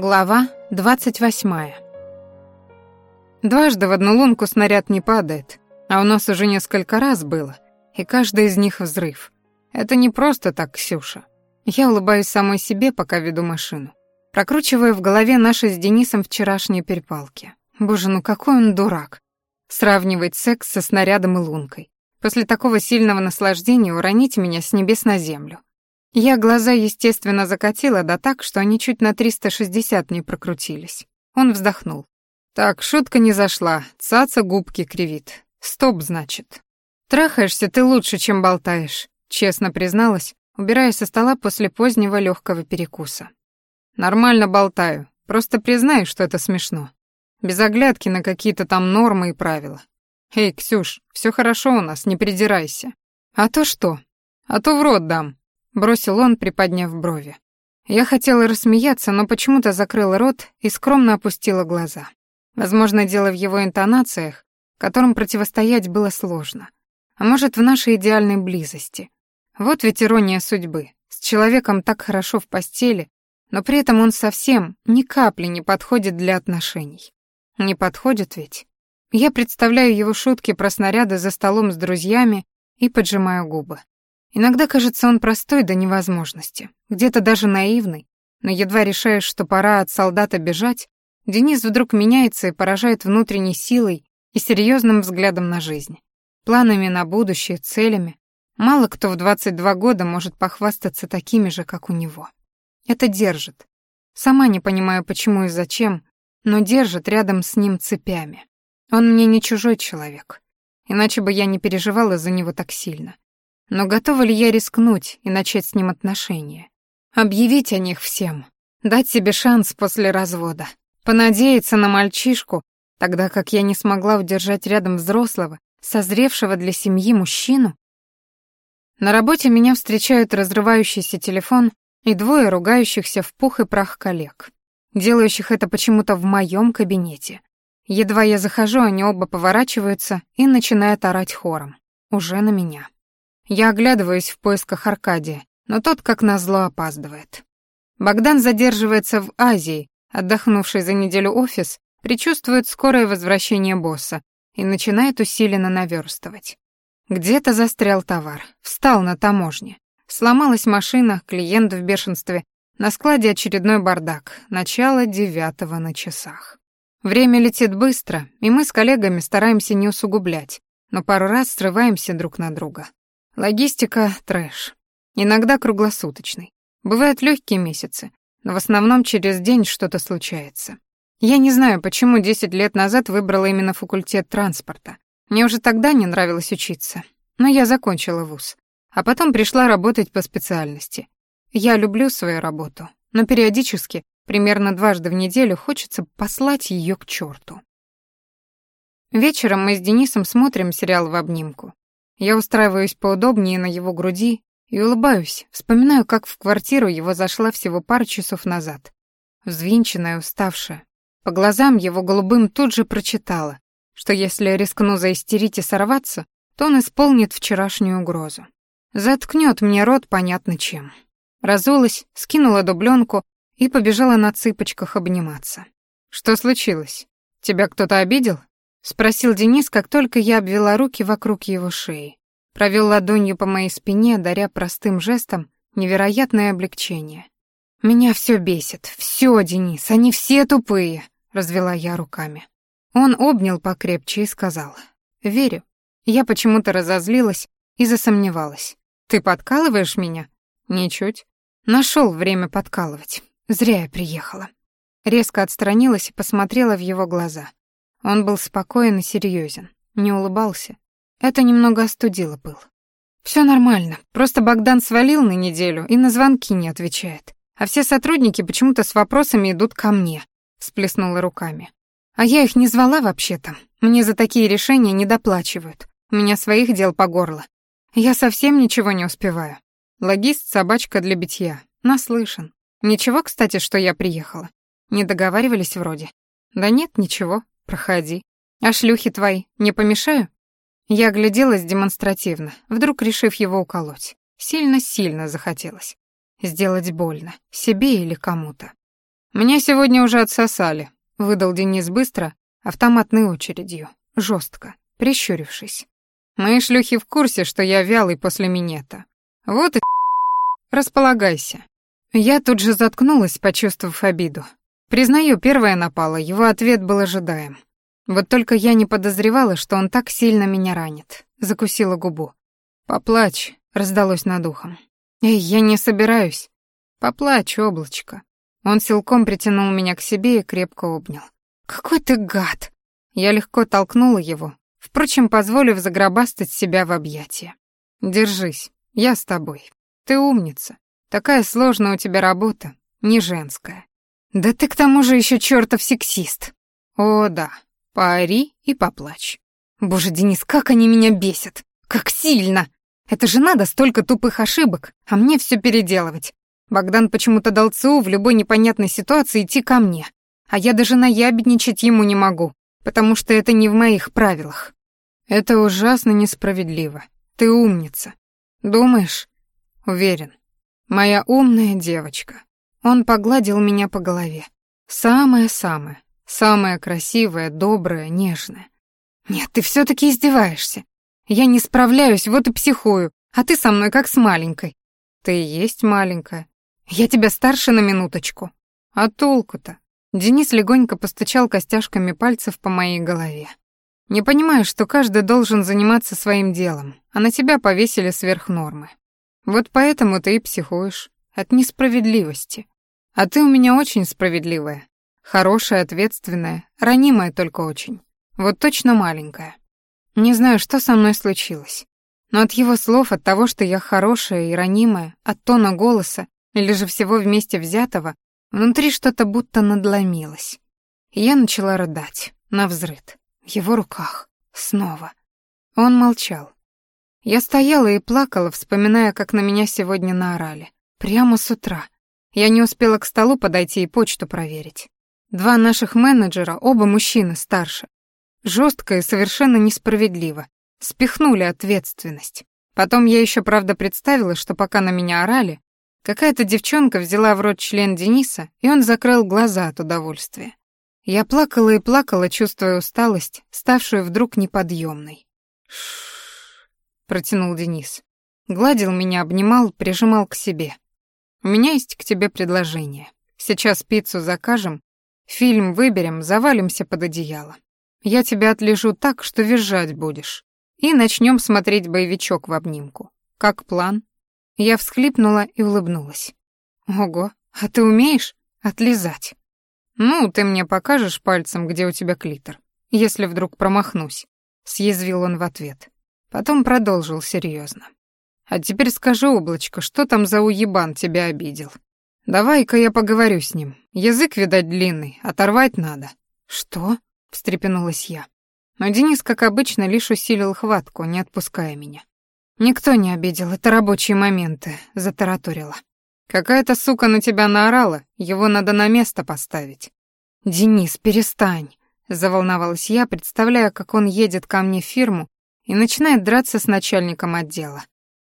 Глава 28. Дважды в одну лунку снаряд не падает, а у нас уже несколько раз было, и каждый из них взрыв. Это не просто так, Ксюша. Я улыбаюсь самой себе, пока веду машину. Прокручиваю в голове наши с Денисом вчерашние перепалки. Боже, ну какой он дурак. Сравнивать секс со снарядом и лункой. После такого сильного наслаждения уронить меня с небес на землю. Я глаза, естественно, закатила, да так, что они чуть на 360 не прокрутились. Он вздохнул. Так, шутка не зашла, цаца губки кривит. Стоп, значит. Трахаешься ты лучше, чем болтаешь, честно призналась, убирая со стола после позднего легкого перекуса. Нормально болтаю, просто признай, что это смешно. Без оглядки на какие-то там нормы и правила. Эй, Ксюш, все хорошо у нас, не придирайся. А то что? А то в рот дам, бросил он, приподняв брови. Я хотела рассмеяться, но почему-то закрыла рот и скромно опустила глаза. Возможно, дело в его интонациях, которым противостоять было сложно. А может, в нашей идеальной близости. Вот ведь ирония судьбы. С человеком так хорошо в постели, но при этом он совсем ни капли не подходит для отношений. Не подходит ведь? Я представляю его шутки про снаряды за столом с друзьями и поджимаю губы. Иногда кажется он простой до невозможности, где-то даже наивный, но едва решаешь, что пора от солдата бежать, Денис вдруг меняется и поражает внутренней силой и серьезным взглядом на жизнь, планами на будущее, целями. Мало кто в 22 года может похвастаться такими же, как у него. Это держит. Сама не понимаю, почему и зачем, но держит рядом с ним цепями. Он мне не чужой человек, иначе бы я не переживала за него так сильно. Но готова ли я рискнуть и начать с ним отношения? Объявить о них всем, дать себе шанс после развода, понадеяться на мальчишку, тогда как я не смогла удержать рядом взрослого, созревшего для семьи мужчину? На работе меня встречают разрывающийся телефон и двое ругающихся в пух и прах коллег, делающих это почему-то в моем кабинете. Едва я захожу, они оба поворачиваются и начинают орать хором. Уже на меня. Я оглядываюсь в поисках Аркадия, но тот, как назло, опаздывает. Богдан задерживается в Азии, отдохнувший за неделю офис, предчувствует скорое возвращение босса и начинает усиленно наверстывать. Где-то застрял товар, встал на таможне. Сломалась машина, клиент в бешенстве, на складе очередной бардак, начало девятого на часах. Время летит быстро, и мы с коллегами стараемся не усугублять, но пару раз срываемся друг на друга. Логистика — трэш. Иногда круглосуточный. Бывают легкие месяцы, но в основном через день что-то случается. Я не знаю, почему 10 лет назад выбрала именно факультет транспорта. Мне уже тогда не нравилось учиться, но я закончила вуз. А потом пришла работать по специальности. Я люблю свою работу, но периодически, примерно дважды в неделю, хочется послать ее к черту. Вечером мы с Денисом смотрим сериал в обнимку. Я устраиваюсь поудобнее на его груди и улыбаюсь, вспоминаю, как в квартиру его зашла всего пару часов назад. Взвинченная, уставшая. По глазам его голубым тут же прочитала, что если рискну заистерить и сорваться, то он исполнит вчерашнюю угрозу. Заткнет мне рот понятно чем. Разулась, скинула дубленку и побежала на цыпочках обниматься. «Что случилось? Тебя кто-то обидел?» — спросил Денис, как только я обвела руки вокруг его шеи. Провел ладонью по моей спине, даря простым жестом невероятное облегчение. «Меня все бесит. Все, Денис, они все тупые», — развела я руками. Он обнял покрепче и сказал. «Верю». Я почему-то разозлилась и засомневалась. «Ты подкалываешь меня?» «Ничуть». Нашел время подкалывать. Зря я приехала. Резко отстранилась и посмотрела в его глаза. Он был спокоен и серьезен, не улыбался. Это немного остудило пыл. Все нормально, просто Богдан свалил на неделю и на звонки не отвечает. А все сотрудники почему-то с вопросами идут ко мне, всплеснула руками. А я их не звала вообще-то. Мне за такие решения не доплачивают. У меня своих дел по горло. Я совсем ничего не успеваю. Логист — собачка для битья. Наслышан. Ничего, кстати, что я приехала. Не договаривались вроде. Да нет, ничего. Проходи. А шлюхи твои не помешаю? Я огляделась демонстративно, вдруг решив его уколоть. Сильно-сильно захотелось. Сделать больно. Себе или кому-то. Меня сегодня уже отсосали, выдал Денис быстро, автоматной очередью, жестко, прищурившись. Мои шлюхи в курсе, что я вялый после минета. Вот и располагайся. Я тут же заткнулась, почувствовав обиду. Признаю, первая напала, его ответ был ожидаем. Вот только я не подозревала, что он так сильно меня ранит. Закусила губу. «Поплачь», — раздалось над ухом. «Эй, я не собираюсь». «Поплачь, облачко». Он силком притянул меня к себе и крепко обнял. «Какой ты гад!» Я легко толкнула его, впрочем, позволив загробастать себя в объятия. «Держись, я с тобой. Ты умница. Такая сложная у тебя работа, не женская. Да ты к тому же еще чертов сексист. О, да, поори и поплачь. Боже, Денис, как они меня бесят. Как сильно. Это же надо столько тупых ошибок, а мне все переделывать. Богдан почему-то дал ЦУ в любой непонятной ситуации идти ко мне. А я даже наябедничать ему не могу, потому что это не в моих правилах. Это ужасно несправедливо. Ты умница. Думаешь? Уверен. Моя умная девочка. Он погладил меня по голове. Самое-самое. Самое красивое, доброе, нежное. Нет, ты все таки издеваешься. Я не справляюсь, вот и психую, а ты со мной как с маленькой. Ты и есть маленькая. Я тебя старше на минуточку. А толку-то? Денис легонько постучал костяшками пальцев по моей голове. Не понимаю, что каждый должен заниматься своим делом, а на тебя повесили сверх нормы. Вот поэтому ты и психуешь. От несправедливости. А ты у меня очень справедливая. Хорошая, ответственная, ранимая только очень. Вот точно маленькая. Не знаю, что со мной случилось. Но от его слов, от того, что я хорошая и ранимая, от тона голоса, или же всего вместе взятого, внутри что-то будто надломилось. И я начала рыдать, навзрыд, в его руках, снова. Он молчал, я стояла и плакала, вспоминая, как на меня сегодня наорали. Прямо с утра. Я не успела к столу подойти и почту проверить. Два наших менеджера, оба мужчины старше. Жестко и совершенно несправедливо. Спихнули ответственность. Потом я еще, правда, представила, что пока на меня орали, какая-то девчонка взяла в рот член Дениса, и он закрыл глаза от удовольствия. Я плакала и плакала, чувствуя усталость, ставшую вдруг неподъемной. Шш протянул Денис. Гладил меня, обнимал, прижимал к себе. У меня есть к тебе предложение. Сейчас пиццу закажем, фильм выберем, завалимся под одеяло. Я тебя отлежу так, что визжать будешь. И начнем смотреть боевичок в обнимку. Как план? Я всхлипнула и улыбнулась. Ого, а ты умеешь отлизать? Ну, ты мне покажешь пальцем, где у тебя клитор, если вдруг промахнусь, съязвил он в ответ. Потом продолжил серьезно. «А теперь скажи, облачко, что там за уебан тебя обидел? Давай-ка я поговорю с ним. Язык, видать, длинный, оторвать надо». «Что?» — встрепенулась я. Но Денис, как обычно, лишь усилил хватку, не отпуская меня. «Никто не обидел, это рабочие моменты», — затараторила. «Какая-то сука на тебя наорала, его надо на место поставить». «Денис, перестань», — заволновалась я, представляя, как он едет ко мне в фирму и начинает драться с начальником отдела.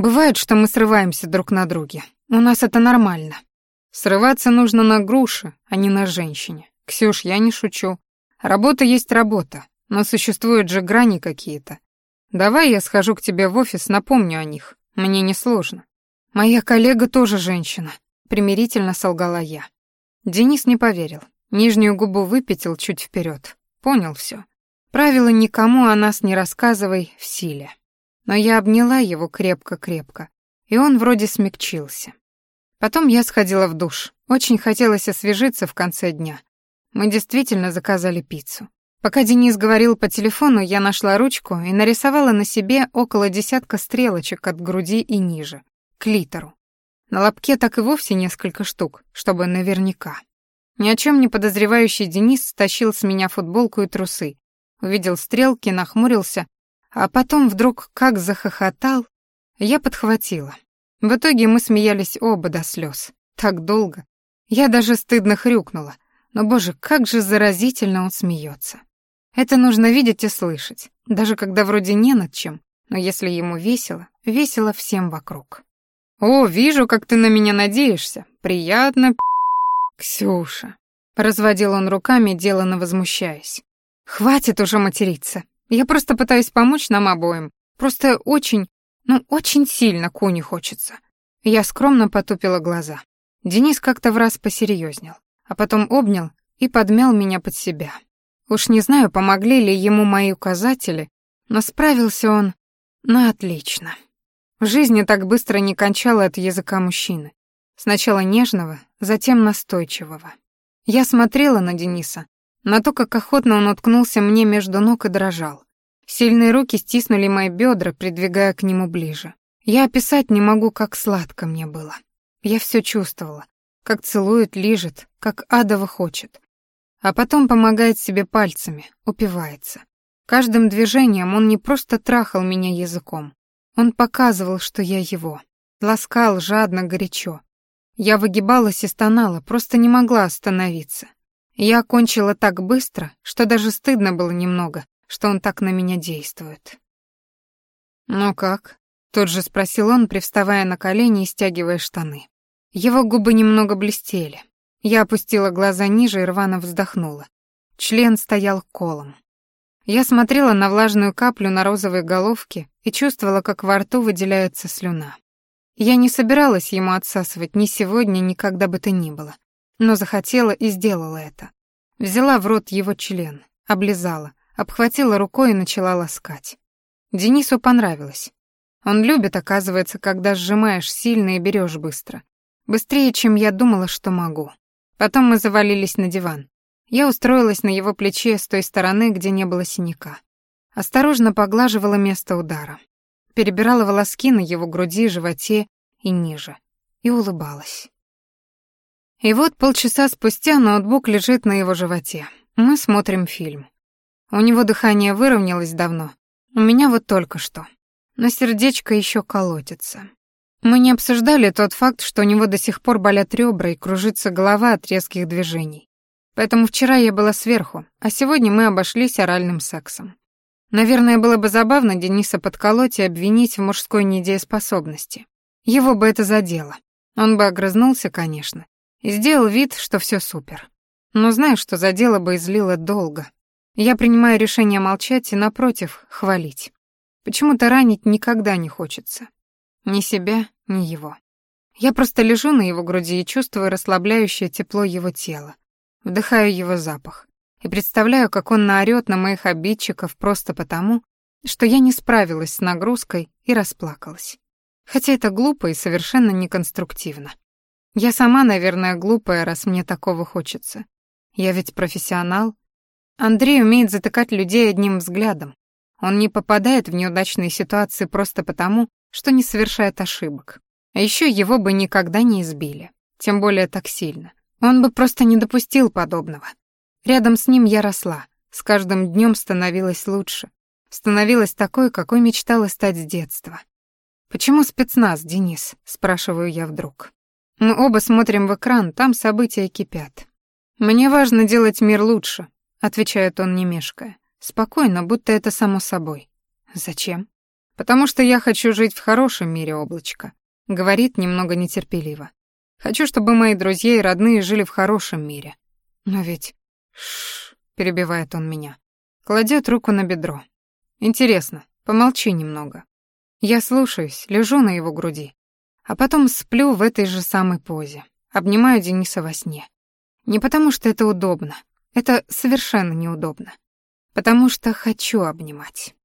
Бывает, что мы срываемся друг на друге. У нас это нормально. Срываться нужно на груши, а не на женщине. Ксюш, я не шучу. Работа есть работа, но существуют же грани какие-то. Давай я схожу к тебе в офис, напомню о них. Мне несложно. Моя коллега тоже женщина, примирительно солгала я. Денис не поверил. Нижнюю губу выпятил чуть вперед. Понял все. Правило «никому о нас не рассказывай» в силе. Но я обняла его крепко-крепко, и он вроде смягчился. Потом я сходила в душ. Очень хотелось освежиться в конце дня. Мы действительно заказали пиццу. Пока Денис говорил по телефону, я нашла ручку и нарисовала на себе около десятка стрелочек от груди и ниже, к литеру. На лобке так и вовсе несколько штук, чтобы наверняка. Ни о чем не подозревающий Денис стащил с меня футболку и трусы, увидел стрелки, нахмурился, а потом вдруг как захохотал. Я подхватила. В итоге мы смеялись оба до слез. Так долго. Я даже стыдно хрюкнула. Но, боже, как же заразительно он смеется. Это нужно видеть и слышать, даже когда вроде не над чем, но если ему весело, весело всем вокруг. «О, вижу, как ты на меня надеешься. Приятно, Ксюша». Разводил он руками, деланно возмущаясь. «Хватит уже материться. Я просто пытаюсь помочь нам обоим. Просто очень, ну, очень сильно Куни хочется». Я скромно потупила глаза. Денис как-то в раз посерьезнел, а потом обнял и подмял меня под себя. Уж не знаю, помогли ли ему мои указатели, но справился он на отлично. В жизни так быстро не кончала от языка мужчины. Сначала нежного, затем настойчивого. Я смотрела на Дениса, на то, как охотно он уткнулся мне между ног и дрожал. Сильные руки стиснули мои бедра, придвигая к нему ближе. Я описать не могу, как сладко мне было. Я все чувствовала, как целует, лижет, как адово хочет. А потом помогает себе пальцами, упивается. Каждым движением он не просто трахал меня языком. Он показывал, что я его. Ласкал жадно, горячо. Я выгибалась и стонала, просто не могла остановиться. Я окончила так быстро, что даже стыдно было немного, что он так на меня действует. «Ну как?» — тут же спросил он, привставая на колени и стягивая штаны. Его губы немного блестели. Я опустила глаза ниже и рвано вздохнула. Член стоял колом. Я смотрела на влажную каплю на розовой головке и чувствовала, как во рту выделяется слюна. Я не собиралась ему отсасывать ни сегодня, ни когда бы то ни было, но захотела и сделала это. Взяла в рот его член, облизала, обхватила рукой и начала ласкать. Денису понравилось. Он любит, оказывается, когда сжимаешь сильно и берешь быстро. Быстрее, чем я думала, что могу. Потом мы завалились на диван. Я устроилась на его плече с той стороны, где не было синяка. Осторожно поглаживала место удара перебирала волоски на его груди, животе и ниже, и улыбалась. И вот полчаса спустя ноутбук лежит на его животе. Мы смотрим фильм. У него дыхание выровнялось давно. У меня вот только что. Но сердечко еще колотится. Мы не обсуждали тот факт, что у него до сих пор болят ребра и кружится голова от резких движений. Поэтому вчера я была сверху, а сегодня мы обошлись оральным сексом. Наверное, было бы забавно Дениса подколоть и обвинить в мужской недееспособности. Его бы это задело. Он бы огрызнулся, конечно, и сделал вид, что все супер. Но знаю, что задело бы и злило долго. Я принимаю решение молчать и, напротив, хвалить. Почему-то ранить никогда не хочется. Ни себя, ни его. Я просто лежу на его груди и чувствую расслабляющее тепло его тела. Вдыхаю его запах и представляю, как он наорёт на моих обидчиков просто потому, что я не справилась с нагрузкой и расплакалась. Хотя это глупо и совершенно неконструктивно. Я сама, наверное, глупая, раз мне такого хочется. Я ведь профессионал. Андрей умеет затыкать людей одним взглядом. Он не попадает в неудачные ситуации просто потому, что не совершает ошибок. А ещё его бы никогда не избили, тем более так сильно. Он бы просто не допустил подобного. Рядом с ним я росла, с каждым днем становилась лучше, становилась такой, какой мечтала стать с детства. «Почему спецназ, Денис?» — спрашиваю я вдруг. Мы оба смотрим в экран, там события кипят. «Мне важно делать мир лучше», — отвечает он, не мешкая. Спокойно, будто это само собой. «Зачем?» «Потому что я хочу жить в хорошем мире, облачко», — говорит немного нетерпеливо. «Хочу, чтобы мои друзья и родные жили в хорошем мире. Но ведь Шш, перебивает он меня. Кладет руку на бедро. Интересно, помолчи немного. Я слушаюсь, лежу на его груди, а потом сплю в этой же самой позе, обнимаю Дениса во сне. Не потому что это удобно, это совершенно неудобно, потому что хочу обнимать.